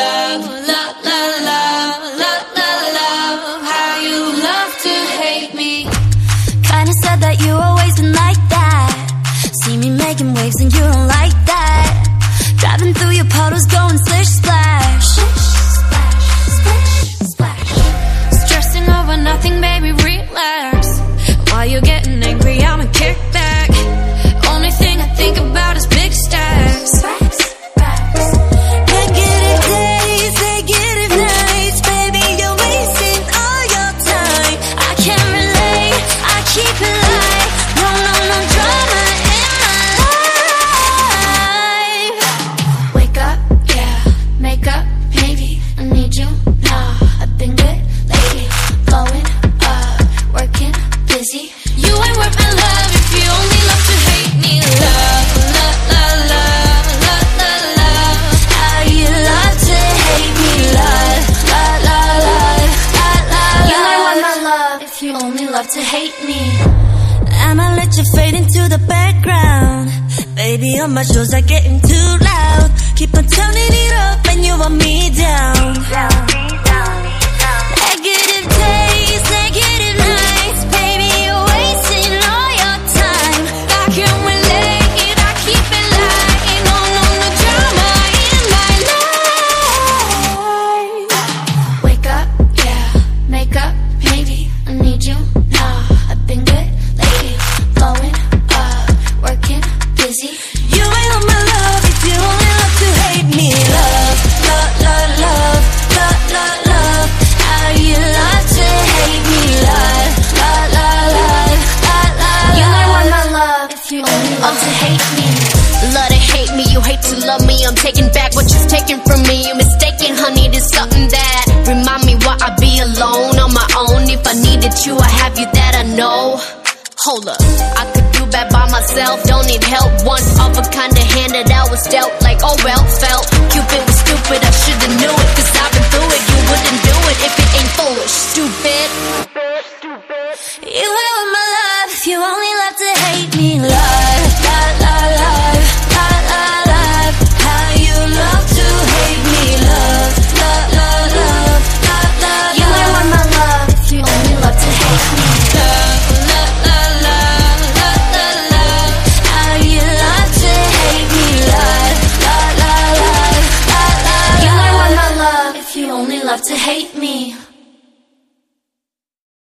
love, love, love, love, love, love. How you love to hate me. Kinda said that you always been like that. See me making waves and you don't like that. Driving through your puddles, going slish splash. Love to hate me. I'ma let you fade into the background. Baby, all my shows are getting too loud. Keep on turning it up and you want me down. You hate to love me, I'm taking back what you've taken from me. You're mistaken, honey, This something that remind me why I be alone on my own. If I needed you, I have you that I know. Hold up, I could do bad by myself, don't need help. One of a kind of hand that I was dealt, like oh well, felt. Cupid was stupid, I should've knew it, cause I've been through it. You wouldn't do it if it ain't foolish, stupid. stupid, stupid. You were my love, you only love to hate me, love. love to hate me.